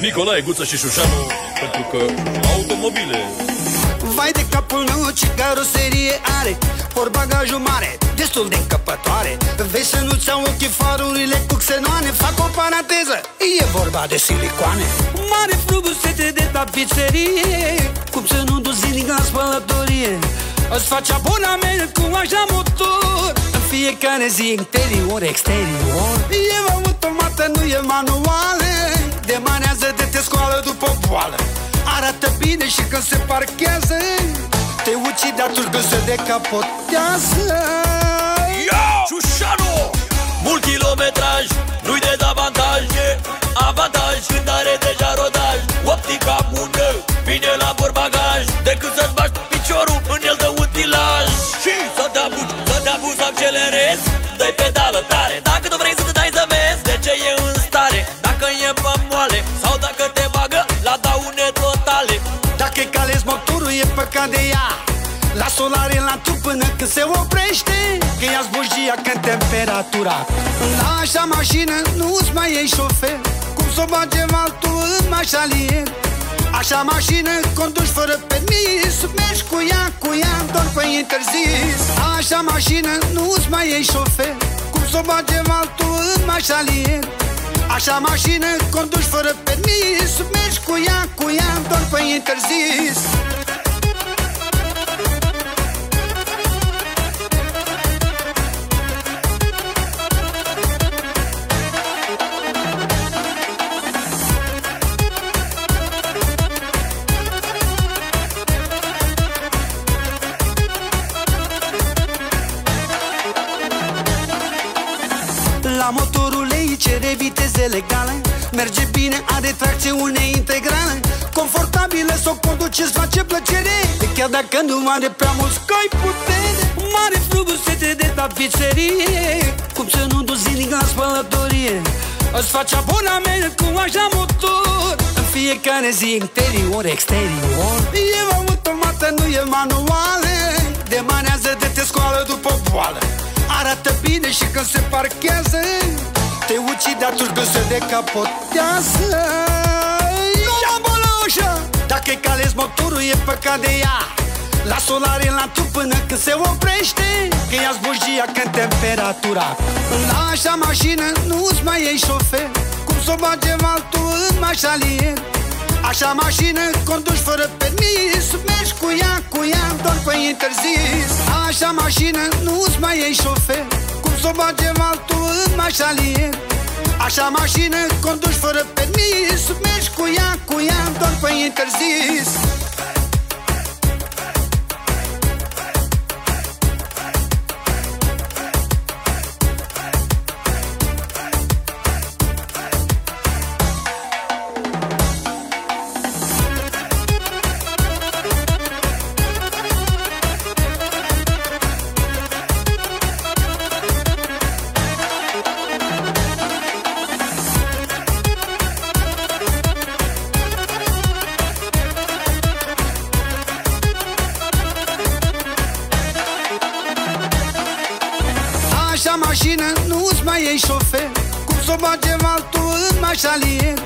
Nicolae Guță și Șușanu Pentru că automobile. Vai de capul meu ce caroserie are. Por bagajul mare, destul de încăpătoare. Vezi să nu-ți au ochii farurile cu xenoane? Fac o paranteză, e vorba de silicoane. Mare frumusețe de tapiserie Cum să nu duci zilnic la spălătorie. Îți faci abonament cu așa motor În fiecare zi interior, exterior. E automată, nu e manuale Demanează de te scoală după boală. Arată bine și când se parchează Te ucide atunci când se decapotează motorul e păcat de ea. La solare la trup până când se oprește Că ia bujia când temperatura. La așa mașină nu-ți mai iei șofer Cum să o bage altul în mașalier Așa mașină conduci fără permis Mergi cu ea, cu ea, doar pe interzis. Așa mașină nu-ți mai iei șofer Cum să o bage altul în mașalier Așa mașină conduci fără permis Mergi cu ea, cu ea, doar pe interzis La motorul ei cere viteze legale Merge bine, are tracțiune integrală Confortabilă, să o conduce, îți face plăcere. Chiar dacă nu are prea mulți cai putere Mare frumusețe de tapiserie. Cum să nu duci zilnic la spălătorie? Îți faci abonament cu așa motor. În fiecare zi interior, exterior. E automată, nu e manuale. Demanează de te scoală după boală Arată bine și când se parchează Te ucide atunci când se decapotează. Ia boloșă! Dacă-i calezi motorul e păcat de ea. La solare la trup până când se oprește Că ia bujia când temperatura. La așa mașină nu-ți mai iei șofer Cum să o bage altul în mașalier Așa mașină conduci fără permis Mergi cu ea, cu ea, doar pe interzis. Așa mașină nu-ți mai iei șofer Cum să o bage altul în mașalier Așa mașină conduci fără permis Mergi cu ea, cu ea, doar pe interzis Așa mașină nu-ți mai iei șofer. Cum să o bage altul în mașalier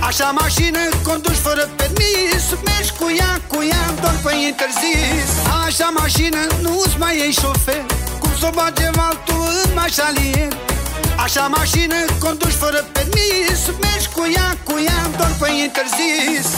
Așa mașină conduci fără permis Mergi cu ea, cu ea, doar pe interzis. Așa mașină nu-ți mai iei șofer. Cum să o bage altul în mașalier Așa mașină conduci fără permis Mergi cu ea, cu ea, doar pe interzis